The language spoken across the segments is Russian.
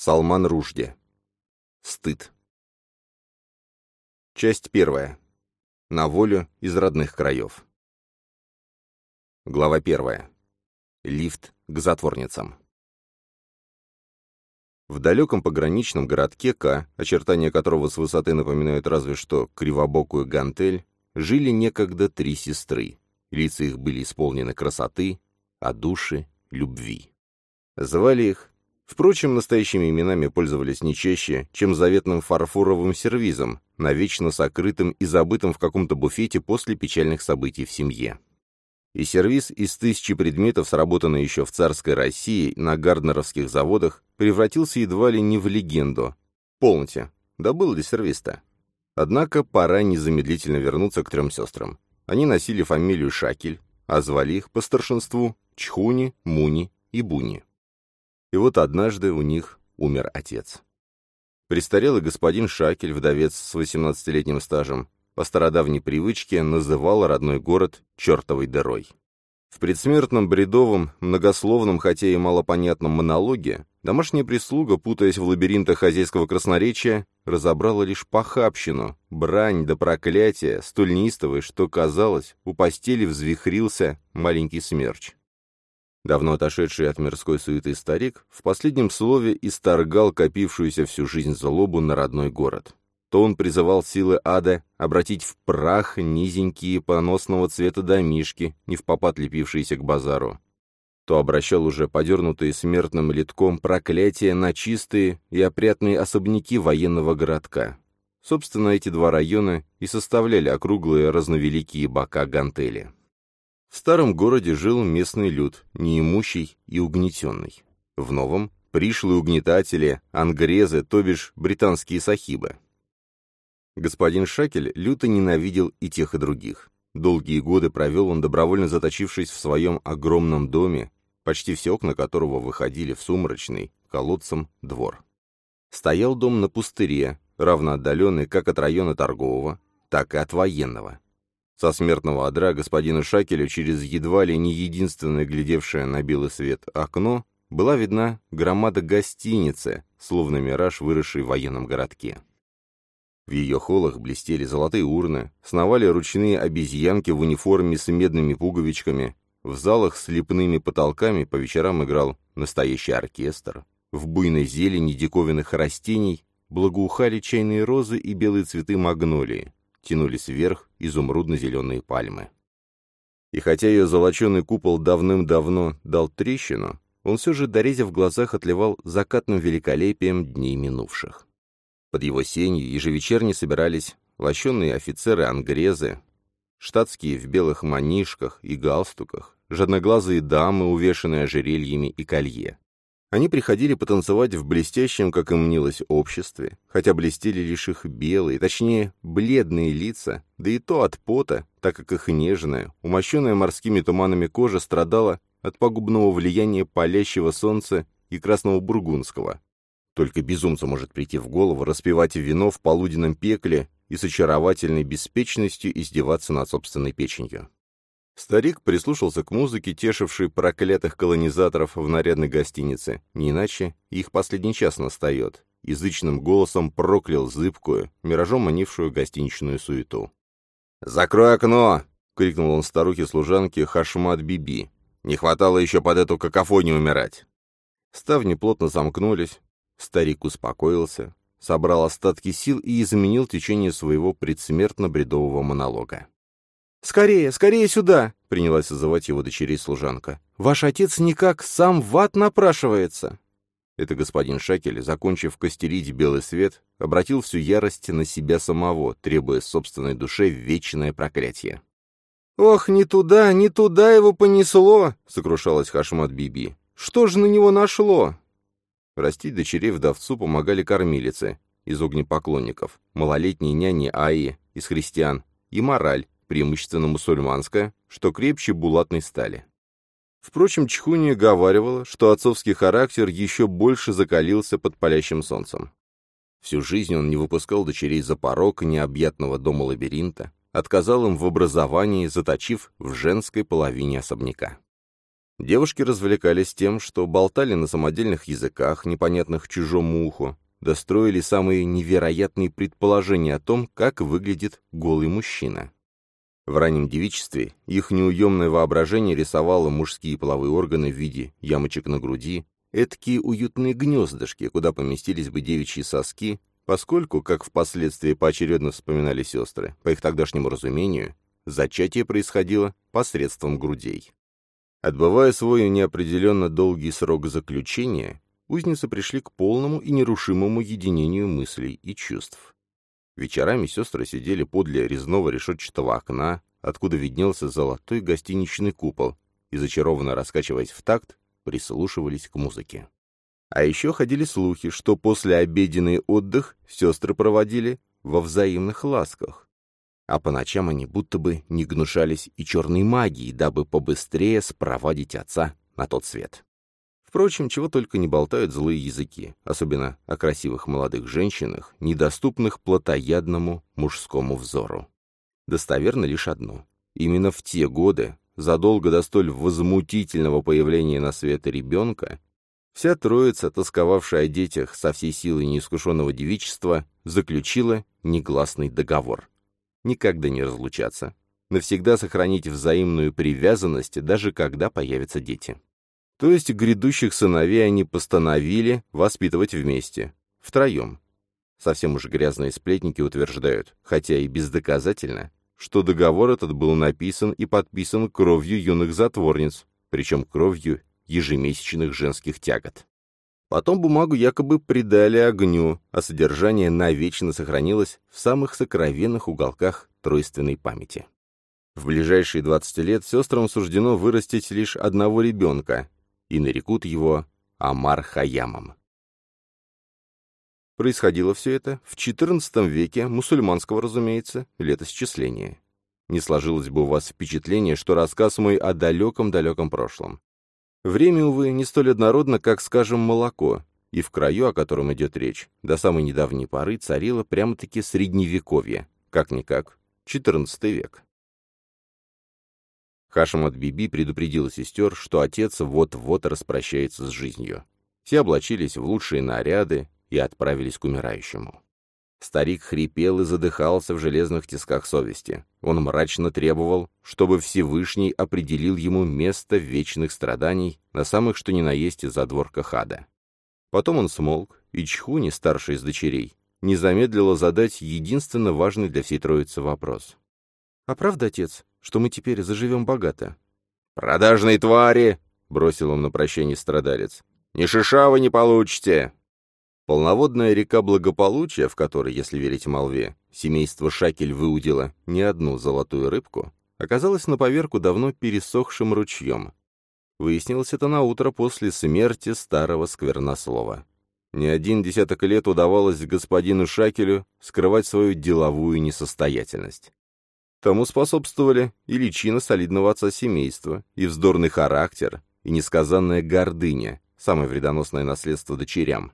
Салман Ружде. Стыд. Часть первая. На волю из родных краев. Глава первая. Лифт к затворницам. В далеком пограничном городке К, очертания которого с высоты напоминают разве что кривобокую гантель, жили некогда три сестры. Лица их были исполнены красоты, а души — любви. Звали их Впрочем, настоящими именами пользовались не чаще, чем заветным фарфоровым сервизом, навечно сокрытым и забытым в каком-то буфете после печальных событий в семье. И сервиз из тысячи предметов, сработанный еще в царской России на гарднеровских заводах, превратился едва ли не в легенду. Полноте. Да был ли сервис-то? Однако пора незамедлительно вернуться к трем сестрам. Они носили фамилию Шакель, а звали их по старшинству Чхуни, Муни и Буни. И вот однажды у них умер отец. Престарелый господин Шакель, вдовец с 18-летним стажем, по стародавней привычке называл родной город чертовой дырой. В предсмертном бредовом, многословном, хотя и малопонятном монологе домашняя прислуга, путаясь в лабиринтах хозяйского красноречия, разобрала лишь похабщину, брань да проклятие, столь неистовые, что, казалось, у постели взвихрился маленький смерч. Давно отошедший от мирской суеты старик в последнем слове исторгал копившуюся всю жизнь злобу на родной город. То он призывал силы ада обратить в прах низенькие поносного цвета домишки, не в попад лепившиеся к базару, то обращал уже подернутые смертным литком проклятия на чистые и опрятные особняки военного городка. Собственно, эти два района и составляли округлые разновеликие бока гантели. В старом городе жил местный люд, неимущий и угнетенный. В новом — пришлые угнетатели, ангрезы, то бишь британские сахибы. Господин Шакель люто ненавидел и тех, и других. Долгие годы провел он, добровольно заточившись в своем огромном доме, почти все окна которого выходили в сумрачный, колодцем, двор. Стоял дом на пустыре, равно отдаленный как от района торгового, так и от военного. Со смертного одра господину Шакелю через едва ли не единственное глядевшее на белый свет окно была видна громада гостиницы, словно мираж, выросший в военном городке. В ее холлах блестели золотые урны, сновали ручные обезьянки в униформе с медными пуговичками, в залах с лепными потолками по вечерам играл настоящий оркестр, в буйной зелени диковинных растений благоухали чайные розы и белые цветы магнолии тянулись вверх изумрудно-зеленые пальмы. И хотя ее золоченый купол давным-давно дал трещину, он все же, дорезя в глазах, отливал закатным великолепием дней минувших. Под его сенью ежевечерне собирались лощеные офицеры-ангрезы, штатские в белых манишках и галстуках, жадноглазые дамы, увешанные ожерельями и колье. Они приходили потанцевать в блестящем, как им мнилось, обществе, хотя блестели лишь их белые, точнее, бледные лица, да и то от пота, так как их нежная, умощенная морскими туманами кожа страдала от пагубного влияния палящего солнца и красного бургундского. Только безумцу может прийти в голову распивать вино в полуденном пекле и с очаровательной беспечностью издеваться над собственной печенью. Старик прислушался к музыке, тешившей проклятых колонизаторов в нарядной гостинице. Не иначе их последний час настает. Язычным голосом проклял зыбкую, миражом манившую гостиничную суету. «Закрой окно!» — крикнул он старухе-служанке Хашмат Биби. «Не хватало еще под эту какофонию умирать!» Ставни плотно замкнулись. Старик успокоился, собрал остатки сил и изменил течение своего предсмертно-бредового монолога. «Скорее, скорее сюда!» — принялась созывать его дочерей служанка. «Ваш отец никак сам в ад напрашивается!» Это господин Шакель, закончив костерить белый свет, обратил всю ярость на себя самого, требуя собственной душе вечное проклятие. «Ох, не туда, не туда его понесло!» — сокрушалась Хашмат Биби. «Что же на него нашло?» Растить дочерей вдовцу помогали кормилицы из огнепоклонников, малолетние няни Аи из христиан и мораль, преимущественно мусульманская, что крепче булатной стали. Впрочем, Чхуния говаривала, что отцовский характер еще больше закалился под палящим солнцем. Всю жизнь он не выпускал дочерей за порог необъятного дома-лабиринта, отказал им в образовании, заточив в женской половине особняка. Девушки развлекались тем, что болтали на самодельных языках, непонятных чужому уху, достроили самые невероятные предположения о том, как выглядит голый мужчина. В раннем девичестве их неуемное воображение рисовало мужские половые органы в виде ямочек на груди, эткие уютные гнездышки, куда поместились бы девичьи соски, поскольку, как впоследствии поочередно вспоминали сестры, по их тогдашнему разумению, зачатие происходило посредством грудей. Отбывая свой неопределенно долгий срок заключения, узницы пришли к полному и нерушимому единению мыслей и чувств. Вечерами сестры сидели подле резного решетчатого окна, откуда виднелся золотой гостиничный купол, и, зачарованно раскачиваясь в такт, прислушивались к музыке. А еще ходили слухи, что после обеденный отдых сестры проводили во взаимных ласках а по ночам они будто бы не гнушались и черной магией, дабы побыстрее спровадить отца на тот свет. Впрочем, чего только не болтают злые языки, особенно о красивых молодых женщинах, недоступных плотоядному мужскому взору. Достоверно лишь одно. Именно в те годы, задолго до столь возмутительного появления на свет ребенка, вся троица, тосковавшая о детях со всей силой неискушенного девичества, заключила негласный договор — никогда не разлучаться, навсегда сохранить взаимную привязанность, даже когда появятся дети. То есть грядущих сыновей они постановили воспитывать вместе, втроем. Совсем уж грязные сплетники утверждают, хотя и бездоказательно, что договор этот был написан и подписан кровью юных затворниц, причем кровью ежемесячных женских тягот. Потом бумагу якобы придали огню, а содержание навечно сохранилось в самых сокровенных уголках тройственной памяти. В ближайшие 20 лет сестрам суждено вырастить лишь одного ребенка, и нарекут его Амар Хаямом. Происходило все это в XIV веке, мусульманского, разумеется, летосчисления. Не сложилось бы у вас впечатление, что рассказ мой о далеком-далеком прошлом. Время, увы, не столь однородно, как, скажем, молоко, и в краю, о котором идет речь, до самой недавней поры царило прямо-таки средневековье, как-никак, XIV век. Хашимат Биби предупредила сестер, что отец вот-вот распрощается с жизнью. Все облачились в лучшие наряды и отправились к умирающему. Старик хрипел и задыхался в железных тисках совести. Он мрачно требовал, чтобы Всевышний определил ему место вечных страданий на самых что ни на есть задворках ада. Потом он смолк, и Чхуни, старший из дочерей, не замедлила задать единственно важный для всей троицы вопрос. «А правда, отец, что мы теперь заживем богато?» «Продажные твари!» — бросил он на прощание страдалец. «Ни шиша вы не получите! Полноводная река благополучия, в которой, если верить молве, семейство Шакель выудило не одну золотую рыбку, оказалась на поверку давно пересохшим ручьем. Выяснилось это на утро после смерти старого сквернослова. Не один десяток лет удавалось господину Шакелю скрывать свою деловую несостоятельность. Тому способствовали и личина солидного отца семейства, и вздорный характер, и несказанная гордыня, самое вредоносное наследство дочерям.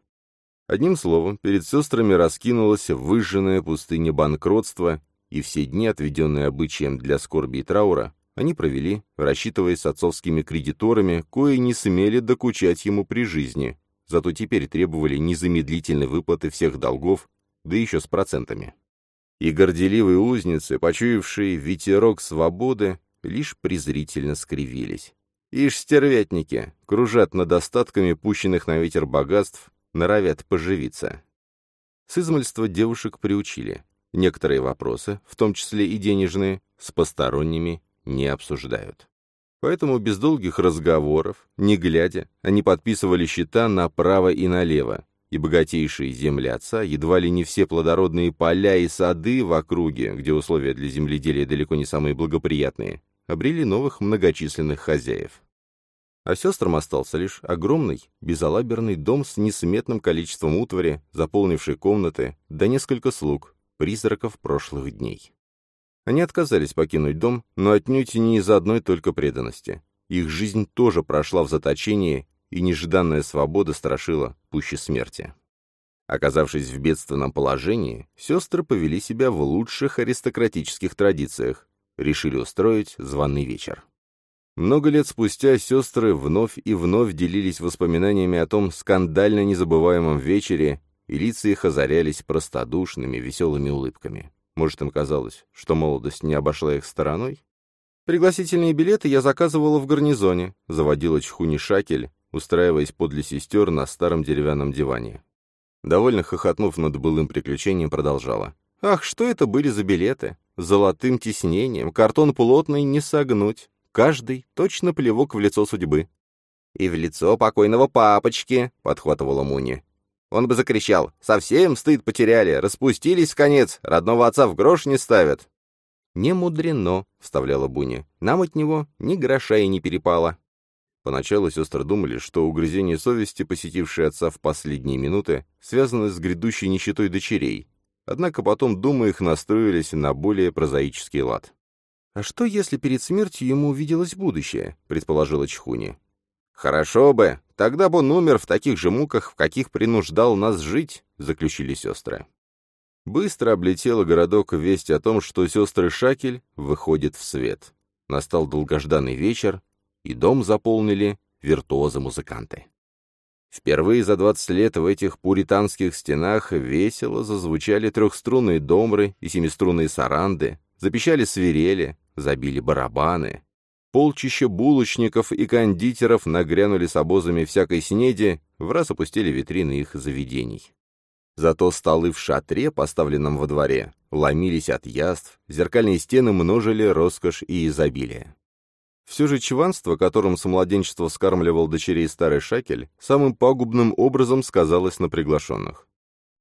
Одним словом, перед сестрами раскинулась выжженная пустыня банкротства, и все дни, отведенные обычаем для скорби и траура, они провели, рассчитываясь с отцовскими кредиторами, кои не смели докучать ему при жизни, зато теперь требовали незамедлительной выплаты всех долгов, да еще с процентами. И горделивые узницы, почуявшие ветерок свободы, лишь презрительно скривились. Ишь, стервятники, кружат над остатками пущенных на ветер богатств, норовят поживиться. С измольства девушек приучили. Некоторые вопросы, в том числе и денежные, с посторонними не обсуждают. Поэтому без долгих разговоров, не глядя, они подписывали счета направо и налево, и богатейшие земли отца, едва ли не все плодородные поля и сады в округе, где условия для земледелия далеко не самые благоприятные, обрели новых многочисленных хозяев а сестрам остался лишь огромный, безалаберный дом с несметным количеством утвари, заполнивший комнаты, да несколько слуг, призраков прошлых дней. Они отказались покинуть дом, но отнюдь не из-за одной только преданности. Их жизнь тоже прошла в заточении, и нежданная свобода страшила пуще смерти. Оказавшись в бедственном положении, сестры повели себя в лучших аристократических традициях, решили устроить званый вечер. Много лет спустя сестры вновь и вновь делились воспоминаниями о том скандально незабываемом вечере, и лица их озарялись простодушными, веселыми улыбками. Может, им казалось, что молодость не обошла их стороной? Пригласительные билеты я заказывала в гарнизоне, заводила чхуни шакель, устраиваясь подле сестер на старом деревянном диване. Довольно хохотнув над былым приключением, продолжала. «Ах, что это были за билеты? Золотым тиснением, картон плотный не согнуть. Каждый — точно плевок в лицо судьбы». «И в лицо покойного папочки», — подхватывала Муни. Он бы закричал «Совсем стыд потеряли, распустились конец, родного отца в грош не ставят». «Не мудрено», — вставляла Буни. «Нам от него ни гроша и не перепало». Поначалу сестры думали, что угрызение совести, посетившие отца в последние минуты, связаны с грядущей нищетой дочерей. Однако потом думы их настроились на более прозаический лад. «А что, если перед смертью ему увиделось будущее?» — предположила Чхуни. «Хорошо бы. Тогда бы он умер в таких же муках, в каких принуждал нас жить», — заключили сестры. Быстро облетела городок весть о том, что сестры Шакель выходят в свет. Настал долгожданный вечер, и дом заполнили виртуозы-музыканты. Впервые за 20 лет в этих пуританских стенах весело зазвучали трехструнные домры и семиструнные саранды, запищали свирели, забили барабаны. Полчища булочников и кондитеров нагрянули с обозами всякой снеди, в раз опустили витрины их заведений. Зато столы в шатре, поставленном во дворе, ломились от яств, зеркальные стены множили роскошь и изобилие. Все же чванство, которым с младенчества скармливал дочерей старый шакель, самым пагубным образом сказалось на приглашенных.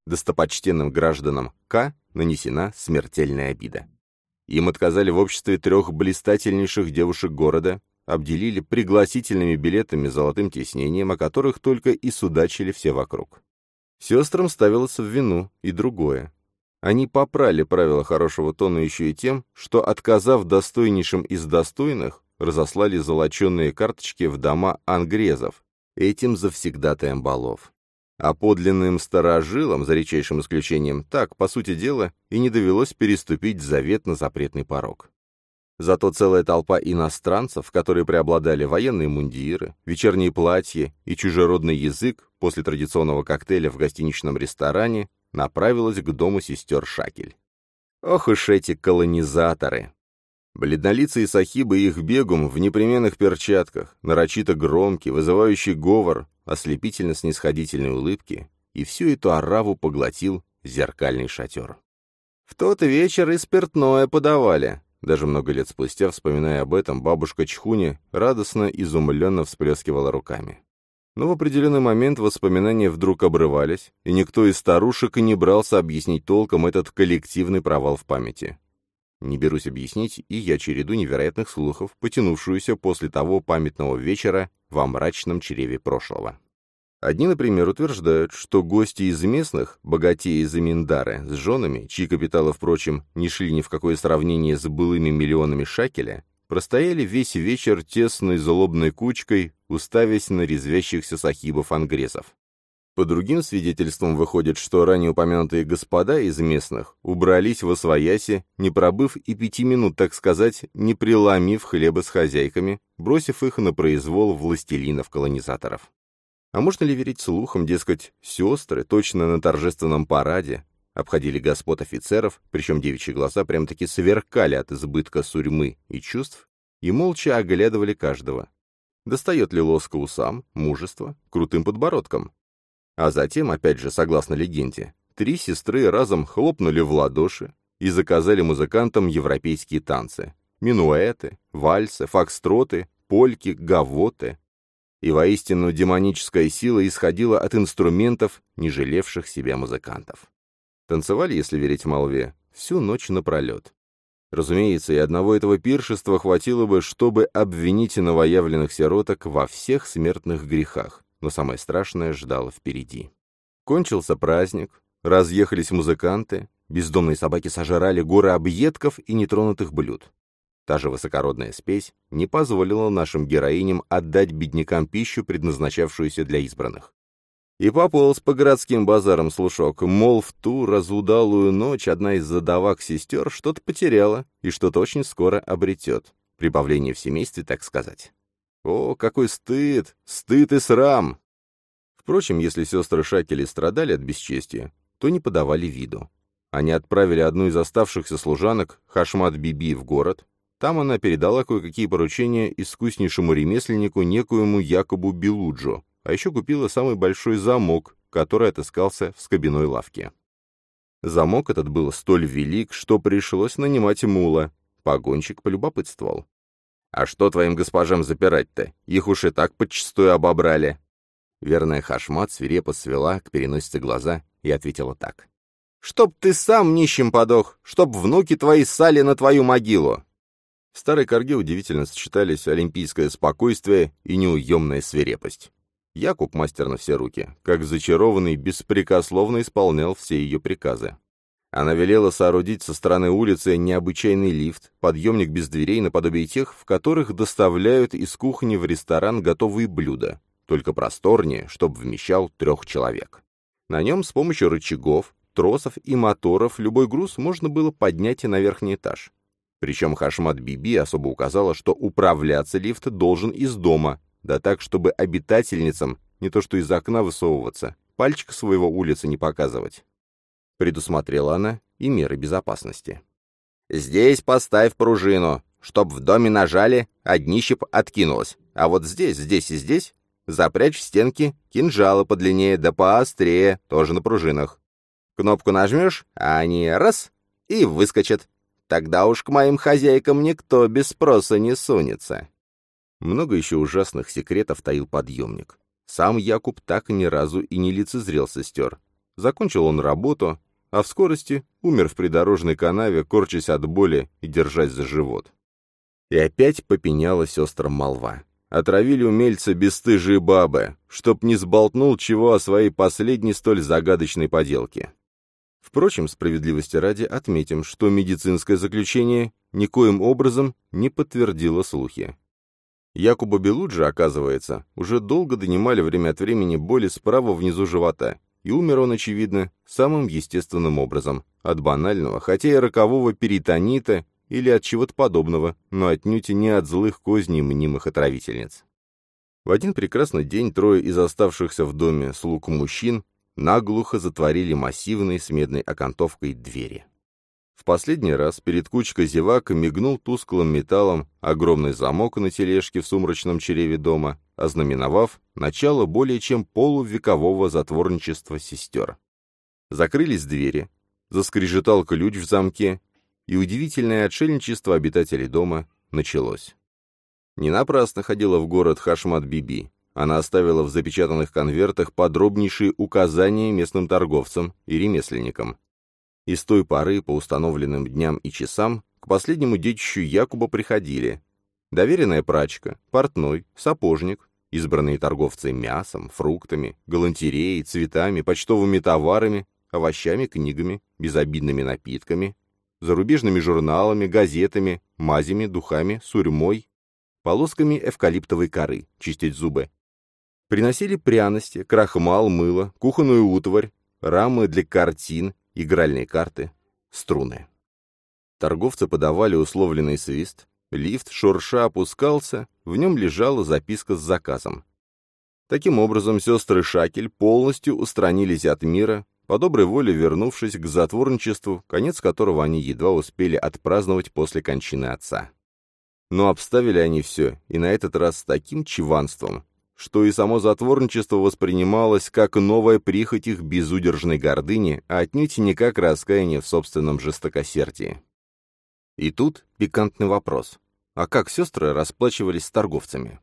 Достопочтенным гражданам К нанесена смертельная обида. Им отказали в обществе трех блистательнейших девушек города, обделили пригласительными билетами золотым тиснением, о которых только и судачили все вокруг. Сестрам ставилось в вину и другое. Они попрали правила хорошего тона еще и тем, что, отказав достойнейшим из достойных, разослали золоченые карточки в дома ангрезов, этим завсегдатаем балов. А подлинным старожилам, за редчайшим исключением, так, по сути дела, и не довелось переступить завет на запретный порог. Зато целая толпа иностранцев, которые преобладали военные мундиры, вечерние платья и чужеродный язык после традиционного коктейля в гостиничном ресторане, направилась к дому сестер Шакель. Ох уж эти колонизаторы! Бледнолицые сахибы и их бегум в непременных перчатках, нарочито громкий, вызывающий говор, ослепительно-снисходительной улыбки, и всю эту ораву поглотил зеркальный шатер. В тот вечер и спиртное подавали, даже много лет спустя, вспоминая об этом, бабушка Чхуни радостно, изумленно всплескивала руками. Но в определенный момент воспоминания вдруг обрывались, и никто из старушек и не брался объяснить толком этот коллективный провал в памяти. Не берусь объяснить и я череду невероятных слухов, потянувшуюся после того памятного вечера во мрачном чреве прошлого. Одни, например, утверждают, что гости из местных, богатеи из Аминдары, с женами, чьи капиталы, впрочем, не шли ни в какое сравнение с былыми миллионами шакеля, простояли весь вечер тесной злобной кучкой, уставясь на резвящихся сахибов-ангрезов. По другим свидетельствам выходит, что ранее упомянутые господа из местных убрались во свояси, не пробыв и пяти минут, так сказать, не преломив хлеба с хозяйками, бросив их на произвол властелинов-колонизаторов. А можно ли верить слухам, дескать, сестры точно на торжественном параде обходили господ офицеров, причем девичьи глаза прям-таки сверкали от избытка сурьмы и чувств, и молча оглядывали каждого. Достает ли лоска усам, мужество, крутым подбородком? А затем, опять же, согласно легенде, три сестры разом хлопнули в ладоши и заказали музыкантам европейские танцы. Минуэты, вальсы, фокстроты, польки, гавоты, и воистину демоническая сила исходила от инструментов, не жалевших себя музыкантов. Танцевали, если верить молве, всю ночь напролет. Разумеется, и одного этого пиршества хватило бы, чтобы обвинить новоявленных сироток во всех смертных грехах, но самое страшное ждало впереди. Кончился праздник, разъехались музыканты, бездомные собаки сожрали горы объедков и нетронутых блюд. Та же высокородная спесь не позволила нашим героиням отдать беднякам пищу, предназначавшуюся для избранных. И пополз по городским базарам слушок, мол, в ту разудалую ночь одна из задавак сестер что-то потеряла и что-то очень скоро обретет. прибавление в семействе, так сказать. О, какой стыд! Стыд и срам! Впрочем, если сестры Шакели страдали от бесчестия, то не подавали виду. Они отправили одну из оставшихся служанок, Хашмат Биби, в город. Там она передала кое-какие поручения искуснейшему ремесленнику, некоему Якобу Белуджо, а еще купила самый большой замок, который отыскался в скобяной лавке. Замок этот был столь велик, что пришлось нанимать мула. Погонщик полюбопытствовал. «А что твоим госпожам запирать-то? Их уж и так подчистую обобрали». Верная Хашмат свирепо свела к переносице глаза и ответила так. «Чтоб ты сам нищим подох, чтоб внуки твои ссали на твою могилу!» В старой корге удивительно сочетались олимпийское спокойствие и неуемная свирепость. Якуб, мастер на все руки, как зачарованный, беспрекословно исполнял все ее приказы. Она велела соорудить со стороны улицы необычайный лифт, подъемник без дверей наподобие тех, в которых доставляют из кухни в ресторан готовые блюда, только просторнее, чтобы вмещал трех человек. На нем с помощью рычагов, тросов и моторов любой груз можно было поднять и на верхний этаж. Причем Хашмат Биби особо указала, что управляться лифт должен из дома, да так, чтобы обитательницам не то что из окна высовываться, пальчик своего улицы не показывать. Предусмотрела она и меры безопасности. «Здесь поставь пружину, чтоб в доме нажали, а днище откинулось. А вот здесь, здесь и здесь запрячь в стенки кинжалы подлиннее да поострее, тоже на пружинах. Кнопку нажмешь, а они раз — и выскочат. Тогда уж к моим хозяйкам никто без спроса не сунется». Много еще ужасных секретов таил подъемник. Сам Якуб так ни разу и не лицезрел сестер. Закончил он работу, а в скорости умер в придорожной канаве, корчась от боли и держась за живот. И опять попеняла сестрам молва. Отравили умельца бесстыжие бабы, чтоб не сболтнул чего о своей последней столь загадочной поделке. Впрочем, справедливости ради отметим, что медицинское заключение никоим образом не подтвердило слухи. Якуба Белуджа, оказывается, уже долго донимали время от времени боли справа внизу живота, и умер он, очевидно, самым естественным образом, от банального, хотя и рокового перитонита или от чего-то подобного, но отнюдь не от злых козней мнимых отравительниц. В один прекрасный день трое из оставшихся в доме слуг мужчин наглухо затворили массивной с медной окантовкой двери. В последний раз перед кучкой зевак мигнул тусклым металлом огромный замок на тележке в сумрачном чреве дома, ознаменовав начало более чем полувекового затворничества сестер. Закрылись двери, заскрежетал ключ в замке, и удивительное отшельничество обитателей дома началось. Не напрасно ходила в город Хашмат Биби. Она оставила в запечатанных конвертах подробнейшие указания местным торговцам и ремесленникам. И с той поры, по установленным дням и часам, к последнему детищу Якуба приходили доверенная прачка, портной, сапожник, избранные торговцы мясом, фруктами, галантереей, цветами, почтовыми товарами, овощами, книгами, безобидными напитками, зарубежными журналами, газетами, мазями, духами, сурьмой, полосками эвкалиптовой коры, чистить зубы. Приносили пряности, крахмал, мыло, кухонную утварь, рамы для картин, игральные карты, струны. Торговцы подавали условленный свист, лифт шурша опускался, в нем лежала записка с заказом. Таким образом, сестры Шакель полностью устранились от мира, по доброй воле вернувшись к затворничеству, конец которого они едва успели отпраздновать после кончины отца. Но обставили они все, и на этот раз с таким чванством, что и само затворничество воспринималось как новая прихоть их безудержной гордыни, а отнюдь не как раскаяние в собственном жестокосердии. И тут пикантный вопрос. А как сестры расплачивались с торговцами?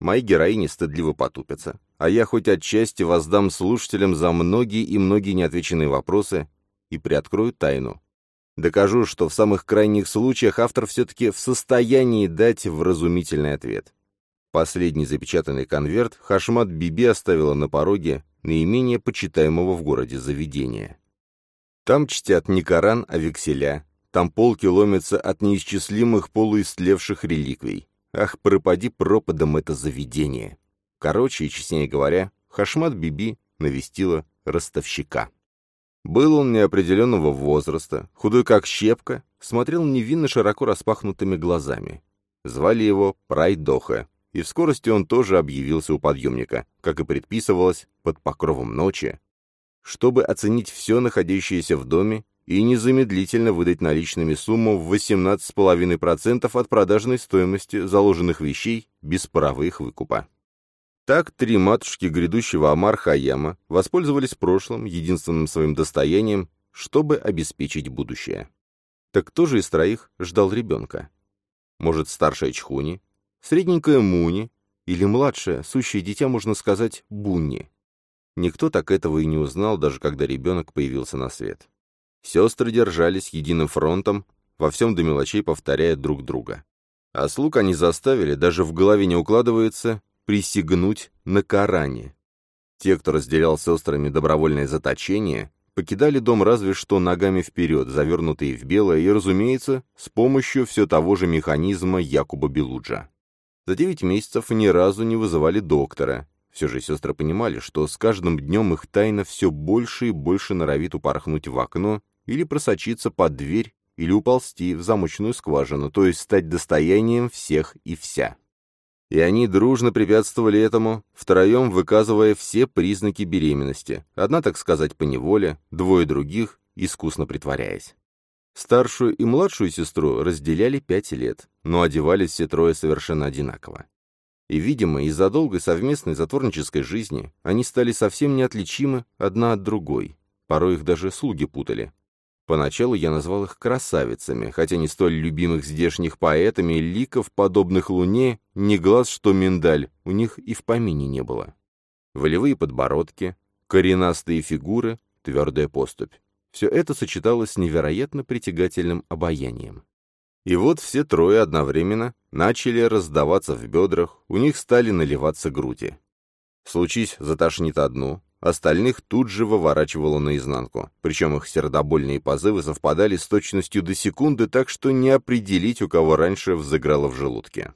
Мои героини стыдливо потупятся, а я хоть отчасти воздам слушателям за многие и многие неотвеченные вопросы и приоткрою тайну. Докажу, что в самых крайних случаях автор все-таки в состоянии дать вразумительный ответ. Последний запечатанный конверт Хашмат Биби оставила на пороге наименее почитаемого в городе заведения. Там чтят не Коран, а векселя. Там полки ломятся от неисчислимых полуистлевших реликвий. Ах, пропади пропадом это заведение. Короче и честнее говоря, Хашмат Биби навестила ростовщика. Был он неопределенного возраста, худой как щепка, смотрел невинно широко распахнутыми глазами. Звали его Прайдоха, и в скорости он тоже объявился у подъемника, как и предписывалось, под покровом ночи, чтобы оценить все находящееся в доме и незамедлительно выдать наличными сумму в 18,5% от продажной стоимости заложенных вещей без права их выкупа. Так три матушки грядущего Амар Хаяма воспользовались прошлым, единственным своим достоянием, чтобы обеспечить будущее. Так кто же из троих ждал ребенка? Может, старшая Чхуни, средненькая Муни или младшая, сущее дитя, можно сказать, Бунни? Никто так этого и не узнал, даже когда ребенок появился на свет. Сестры держались единым фронтом, во всем до мелочей повторяя друг друга. А слуг они заставили, даже в голове не укладывается, присягнуть на Коране. Те, кто разделял сестрами добровольное заточение, покидали дом разве что ногами вперед, завернутые в белое, и, разумеется, с помощью все того же механизма Якуба Белуджа. За девять месяцев ни разу не вызывали доктора. Все же сестры понимали, что с каждым днем их тайна все больше и больше норовит упорхнуть в окно или просочиться под дверь, или уползти в замочную скважину, то есть стать достоянием всех и вся. И они дружно препятствовали этому, втроем выказывая все признаки беременности, одна, так сказать, по неволе, двое других, искусно притворяясь. Старшую и младшую сестру разделяли пять лет, но одевались все трое совершенно одинаково. И, видимо, из-за долгой совместной затворнической жизни они стали совсем неотличимы одна от другой. Порой их даже слуги путали, Поначалу я назвал их красавицами, хотя не столь любимых здешних поэтами, ликов, подобных луне, ни глаз, что миндаль, у них и в помине не было. Волевые подбородки, коренастые фигуры, твердая поступь. Все это сочеталось с невероятно притягательным обаянием. И вот все трое одновременно начали раздаваться в бедрах, у них стали наливаться груди. Случись затошнит одну, остальных тут же выворачивало наизнанку. Причем их сердобольные позывы совпадали с точностью до секунды, так что не определить, у кого раньше взыграло в желудке.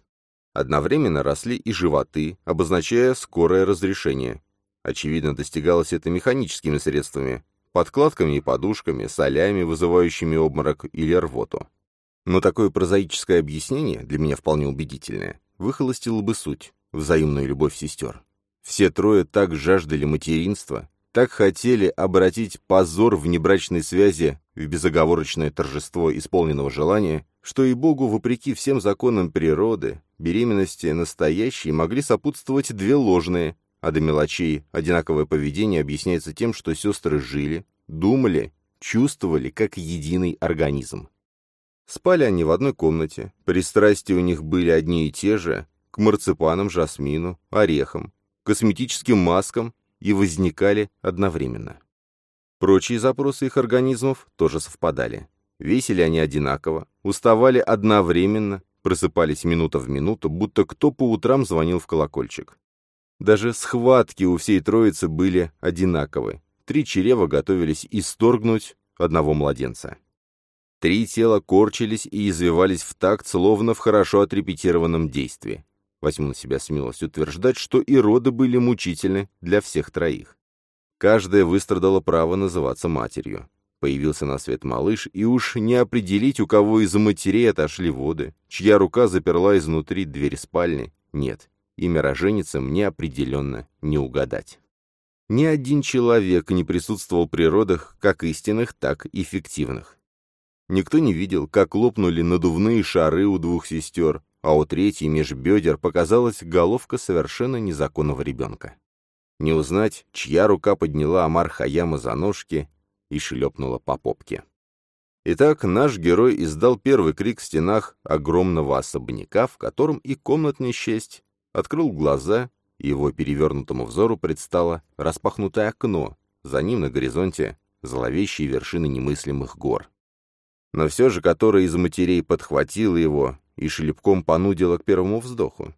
Одновременно росли и животы, обозначая скорое разрешение. Очевидно, достигалось это механическими средствами, подкладками и подушками, солями, вызывающими обморок или рвоту. Но такое прозаическое объяснение, для меня вполне убедительное, выхолостило бы суть, взаимную любовь сестер. Все трое так жаждали материнства, так хотели обратить позор внебрачной связи в безоговорочное торжество исполненного желания, что и Богу, вопреки всем законам природы, беременности настоящей могли сопутствовать две ложные, а до мелочей одинаковое поведение объясняется тем, что сестры жили, думали, чувствовали как единый организм. Спали они в одной комнате, пристрастия у них были одни и те же, к марципанам, жасмину, орехам, косметическим маскам и возникали одновременно. Прочие запросы их организмов тоже совпадали. Весили они одинаково, уставали одновременно, просыпались минута в минуту, будто кто по утрам звонил в колокольчик. Даже схватки у всей троицы были одинаковы. Три чрева готовились исторгнуть одного младенца. Три тела корчились и извивались в такт, словно в хорошо отрепетированном действии. Возьму на себя смелость утверждать, что и роды были мучительны для всех троих. Каждая выстрадала право называться матерью. Появился на свет малыш, и уж не определить, у кого из матерей отошли воды, чья рука заперла изнутри дверь спальни. Нет, имя роженицам мне определенно не угадать. Ни один человек не присутствовал при родах, как истинных, так и фиктивных. Никто не видел, как лопнули надувные шары у двух сестер, а у третьей меж бедер показалась головка совершенно незаконного ребенка. Не узнать, чья рука подняла Амар Хаяма за ножки и шлепнула по попке. Итак, наш герой издал первый крик в стенах огромного особняка, в котором и комнатный счесть, открыл глаза, и его перевернутому взору предстало распахнутое окно, за ним на горизонте зловещие вершины немыслимых гор. Но все же, которая из матерей подхватила его и шлепком понудила к первому вздоху.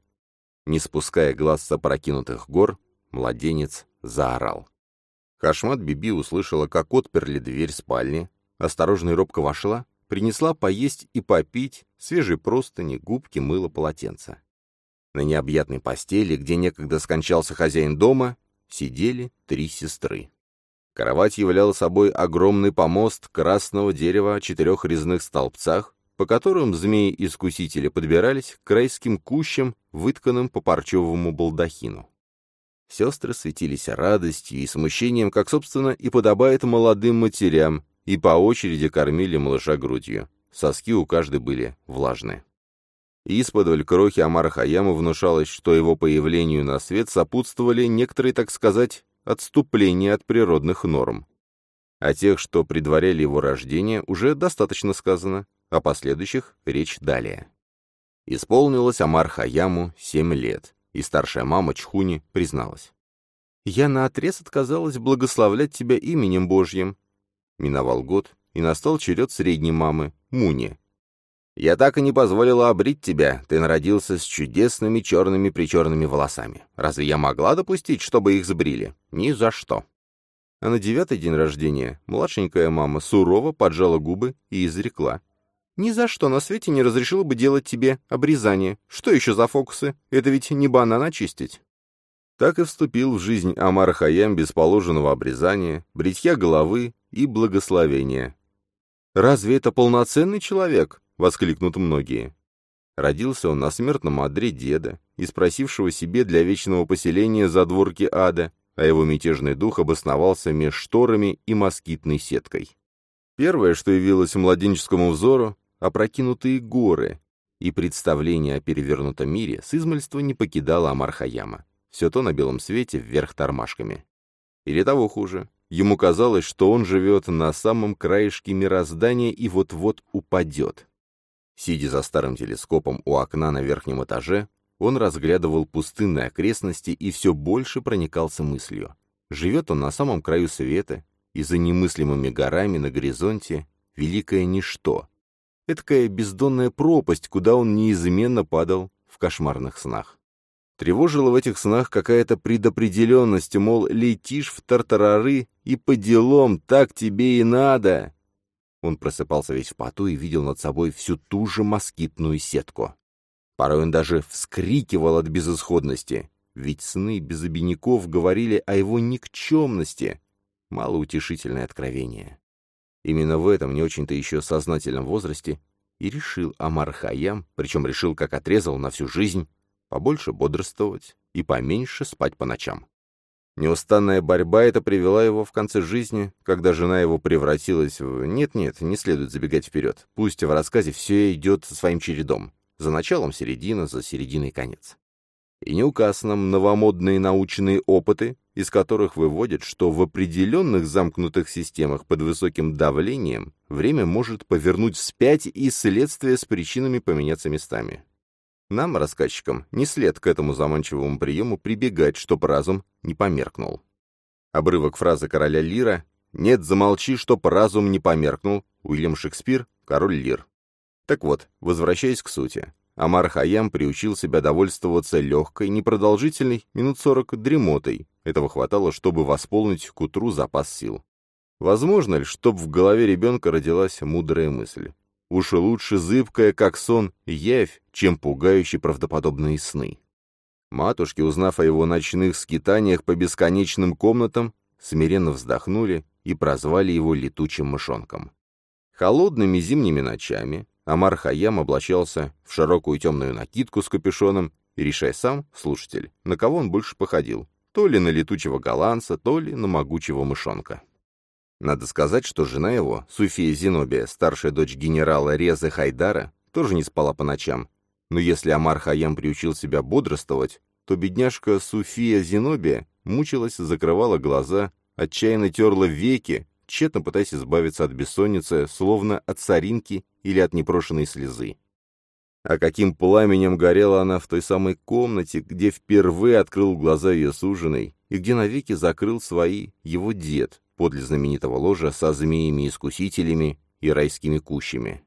Не спуская глаз с опрокинутых гор, младенец заорал. Хашмат Биби услышала, как отперли дверь спальни, осторожно и робко вошла, принесла поесть и попить, свежие простыни, губки, мыло, полотенца. На необъятной постели, где некогда скончался хозяин дома, сидели три сестры. Кровать являла собой огромный помост красного дерева о четырех резных столбцах, по которым змеи-искусители подбирались к райским кущам, вытканным по парчевому балдахину. Сестры светились радостью и смущением, как, собственно, и подобает молодым матерям, и по очереди кормили малыша грудью. Соски у каждой были влажные. Исподволь крохи Амара Хаяма внушалось, что его появлению на свет сопутствовали некоторые, так сказать, отступления от природных норм. О тех, что предваряли его рождение, уже достаточно сказано, о последующих речь далее. Исполнилось Амар Хаяму семь лет, и старшая мама Чхуни призналась. «Я наотрез отказалась благословлять тебя именем Божьим». Миновал год, и настал черед средней мамы, Муни. «Я так и не позволила обрить тебя, ты народился с чудесными черными-причерными волосами. Разве я могла допустить, чтобы их сбрили? Ни за что». А на девятый день рождения младшенькая мама сурово поджала губы и изрекла. «Ни за что на свете не разрешила бы делать тебе обрезание. Что еще за фокусы? Это ведь не банан очистить». Так и вступил в жизнь Амар Хаям без положенного обрезания, бритья головы и благословения. «Разве это полноценный человек?» — воскликнут многие. Родился он на смертном одре деда, и спросившего себе для вечного поселения задворки ада, а его мятежный дух обосновался меж шторами и москитной сеткой. Первое, что явилось младенческому взору — опрокинутые горы, и представление о перевернутом мире с измальства не покидало Амархаяма. Все то на белом свете вверх тормашками. Или того хуже. Ему казалось, что он живет на самом краешке мироздания и вот-вот упадет. Сидя за старым телескопом у окна на верхнем этаже, он разглядывал пустынные окрестности и все больше проникался мыслью. Живет он на самом краю света, и за немыслимыми горами на горизонте великое ничто. Эдакая бездонная пропасть, куда он неизменно падал в кошмарных снах. Тревожила в этих снах какая-то предопределенность, мол, летишь в тартарары, и по делам так тебе и надо. Он просыпался весь в поту и видел над собой всю ту же москитную сетку. Порой он даже вскрикивал от безысходности, ведь сны без обиняков говорили о его никчемности. Малоутешительное откровение. Именно в этом не очень-то еще сознательном возрасте и решил Амар Хаям, причем решил, как отрезал на всю жизнь, побольше бодрствовать и поменьше спать по ночам. Неустанная борьба эта привела его в конце жизни, когда жена его превратилась в... Нет-нет, не следует забегать вперед. Пусть в рассказе все идет своим чередом. За началом середина, за серединой конец. И не указаны новомодные научные опыты, из которых выводят, что в определенных замкнутых системах под высоким давлением время может повернуть вспять и следствие с причинами поменяться местами. Нам, рассказчикам, не след к этому заманчивому приему прибегать, чтоб разум не померкнул. Обрывок фразы короля Лира «Нет, замолчи, чтоб разум не померкнул» Уильям Шекспир, король Лир. Так вот, возвращаясь к сути, Амар Хаям приучил себя довольствоваться легкой, непродолжительной, минут сорок дремотой. Этого хватало, чтобы восполнить к утру запас сил. Возможно ли, чтобы в голове ребенка родилась мудрая мысль? Уж лучше зыбкая, как сон, явь, чем пугающие правдоподобные сны. Матушки, узнав о его ночных скитаниях по бесконечным комнатам, смиренно вздохнули и прозвали его летучим мышонком. Холодными зимними ночами Амар Хаям облачался в широкую темную накидку с капюшоном и решай сам, слушатель, на кого он больше походил, то ли на летучего голландца, то ли на могучего мышонка. Надо сказать, что жена его, Суфия Зенобия, старшая дочь генерала Резы Хайдара, тоже не спала по ночам. Но если Амар Хаям приучил себя бодрствовать, то бедняжка Суфия Зенобия мучилась, закрывала глаза, отчаянно терла веки, тщетно пытаясь избавиться от бессонницы, словно от соринки или от непрошенной слезы. А каким пламенем горела она в той самой комнате, где впервые открыл глаза ее суженый, и где навеки закрыл свои его дед, подле знаменитого ложа со змеями-искусителями и райскими кущами.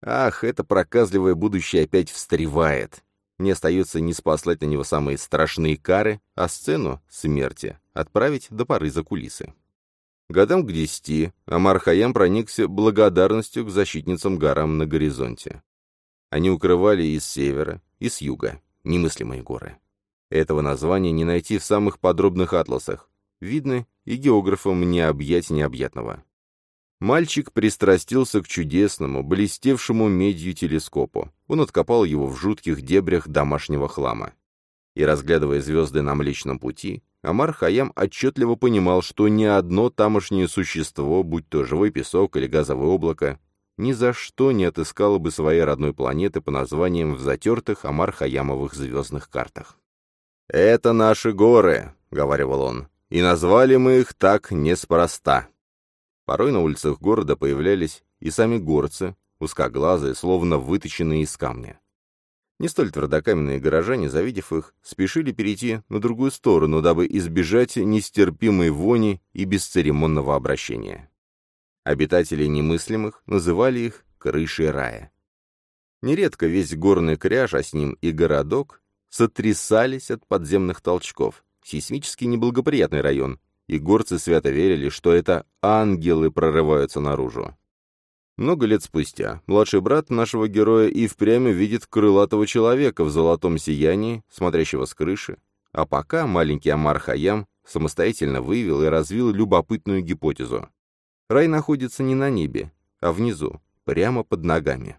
Ах, это проказливое будущее опять встревает. Не остается не спаслать на него самые страшные кары, а сцену смерти отправить до поры за кулисы. Годам к десяти Амар Хаям проникся благодарностью к защитницам горам на горизонте. Они укрывали и с севера, и с юга, немыслимые горы. Этого названия не найти в самых подробных атласах. Видно, и географам не объять необъятного. Мальчик пристрастился к чудесному, блестевшему медью телескопу. Он откопал его в жутких дебрях домашнего хлама. И, разглядывая звезды на Млечном Пути, Амар Хаям отчетливо понимал, что ни одно тамошнее существо, будь то живой песок или газовое облако, ни за что не отыскало бы своей родной планеты по названиям в затертых Амар Хаямовых звездных картах. «Это наши горы», — говаривал он, — «и назвали мы их так неспроста». Порой на улицах города появлялись и сами горцы, узкоглазые, словно выточенные из камня. Не столь твердокаменные горожане, завидев их, спешили перейти на другую сторону, дабы избежать нестерпимой вони и бесцеремонного обращения. Обитатели немыслимых называли их «крышей рая». Нередко весь горный кряж, а с ним и городок, сотрясались от подземных толчков. Сейсмически неблагоприятный район, и горцы свято верили, что это ангелы прорываются наружу. Много лет спустя младший брат нашего героя и впрямь видит крылатого человека в золотом сиянии, смотрящего с крыши, а пока маленький Амар Хаям самостоятельно выявил и развил любопытную гипотезу. Рай находится не на небе, а внизу, прямо под ногами.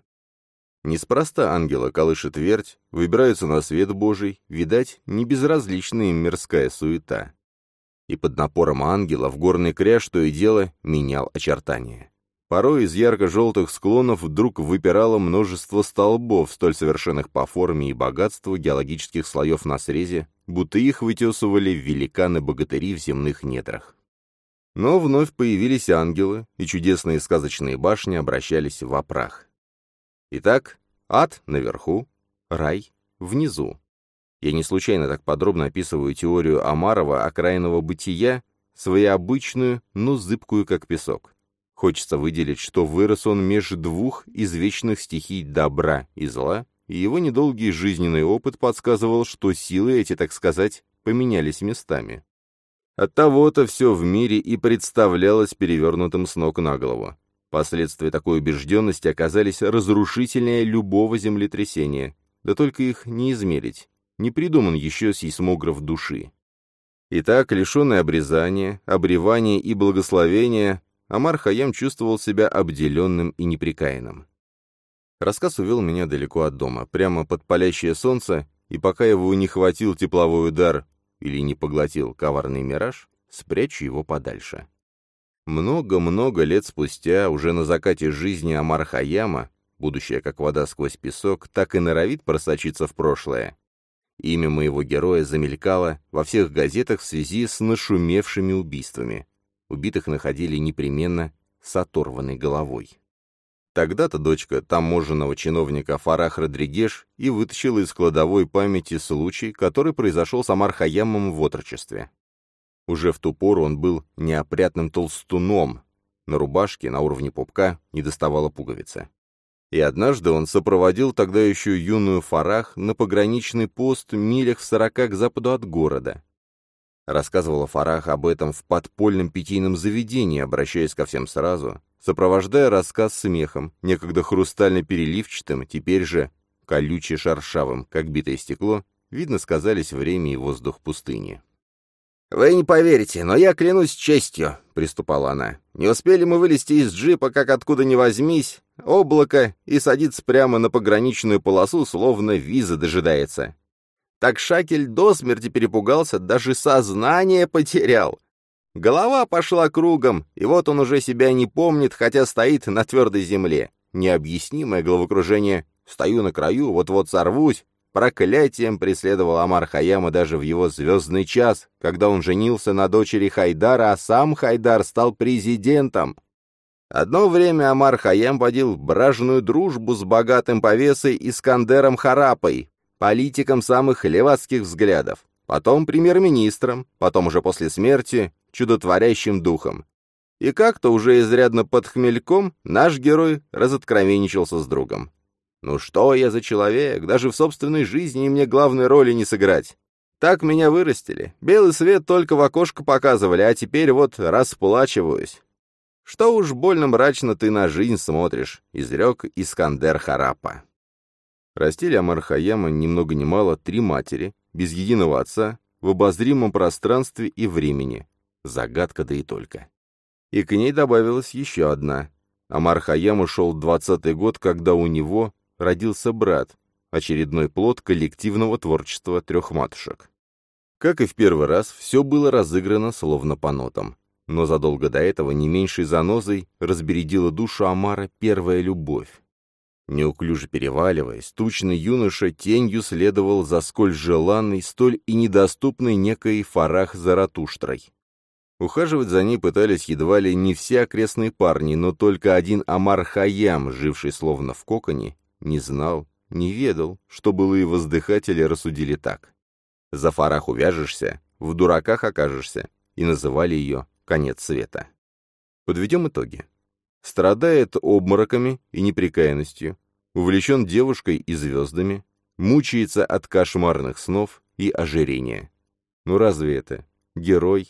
Неспроста ангела колышет верть, выбираются на свет Божий, видать, не безразлична мирская суета и под напором ангела в горный кряж то и дело менял очертания. Порой из ярко-желтых склонов вдруг выпирало множество столбов, столь совершенных по форме и богатству геологических слоев на срезе, будто их вытесывали великаны-богатыри в земных недрах. Но вновь появились ангелы, и чудесные сказочные башни обращались в опрах. Итак, ад наверху, рай внизу. Я не случайно так подробно описываю теорию Амарова окраинного бытия, своеобычную, но зыбкую, как песок. Хочется выделить, что вырос он между двух извечных стихий добра и зла, и его недолгий жизненный опыт подсказывал, что силы эти, так сказать, поменялись местами. Оттого-то все в мире и представлялось перевернутым с ног на голову. Последствия такой убежденности оказались разрушительнее любого землетрясения, да только их не измерить не придуман еще сейсмограф души. Итак, лишенный обрезания, обревания и благословения, Амар Хаям чувствовал себя обделенным и неприкаянным. Рассказ увел меня далеко от дома, прямо под палящее солнце, и пока его не хватил тепловой удар или не поглотил коварный мираж, спрячу его подальше. Много-много лет спустя, уже на закате жизни Амар Хаяма, будущее как вода сквозь песок, так и норовит просочиться в прошлое, Имя моего героя замелькало во всех газетах в связи с нашумевшими убийствами. Убитых находили непременно с оторванной головой. Тогда-то дочка таможенного чиновника Фарах Родригеш и вытащила из кладовой памяти случай, который произошел с Амар Хаямом в отрочестве. Уже в ту пору он был неопрятным толстуном. На рубашке на уровне попка не доставала пуговица. И однажды он сопроводил тогда еще юную Фарах на пограничный пост милях в сорока к западу от города. Рассказывала Фарах об этом в подпольном питейном заведении, обращаясь ко всем сразу, сопровождая рассказ смехом, некогда хрустально-переливчатым, теперь же колюче-шершавым, как битое стекло, видно сказались время и воздух пустыни. «Вы не поверите, но я клянусь честью», — приступала она. «Не успели мы вылезти из джипа, как откуда ни возьмись, облако, и садится прямо на пограничную полосу, словно виза дожидается. Так Шакель до смерти перепугался, даже сознание потерял. Голова пошла кругом, и вот он уже себя не помнит, хотя стоит на твердой земле. Необъяснимое головокружение. Стою на краю, вот-вот сорвусь, Проклятием преследовал Амар Хаяма даже в его звездный час, когда он женился на дочери Хайдара, а сам Хайдар стал президентом. Одно время Амар Хаям водил бражную дружбу с богатым повесой Искандером Харапой, политиком самых левацких взглядов, потом премьер-министром, потом уже после смерти чудотворящим духом. И как-то уже изрядно под хмельком наш герой разоткровенничался с другом. Ну что я за человек, даже в собственной жизни мне главной роли не сыграть. Так меня вырастили. Белый свет только в окошко показывали, а теперь вот расплачиваюсь. Что уж больно мрачно ты на жизнь смотришь, изрек Искандер Харапа. Растили Амар Хаяма ни много ни мало три матери, без единого отца, в обозримом пространстве и времени. Загадка да и только. И к ней добавилась еще одна. Амар Хаям ушел двадцатый год, когда у него родился брат, очередной плод коллективного творчества трех матушек. Как и в первый раз, все было разыграно словно по нотам. Но задолго до этого не меньшей занозой разбередила душу Амара первая любовь. Неуклюже переваливаясь, тучный юноша тенью следовал за сколь желанной, столь и недоступной некой Фарах Заратуштрой. Ухаживать за ней пытались едва ли не все окрестные парни, но только один Амар Хаям, живший словно в коконе, не знал, не ведал, что было и воздыхатели рассудили так. За Фарах увяжешься, в дураках окажешься, и называли ее «конец света». Подведем итоги страдает обмороками и неприкаянностью, увлечен девушкой и звездами, мучается от кошмарных снов и ожирения. Ну разве это герой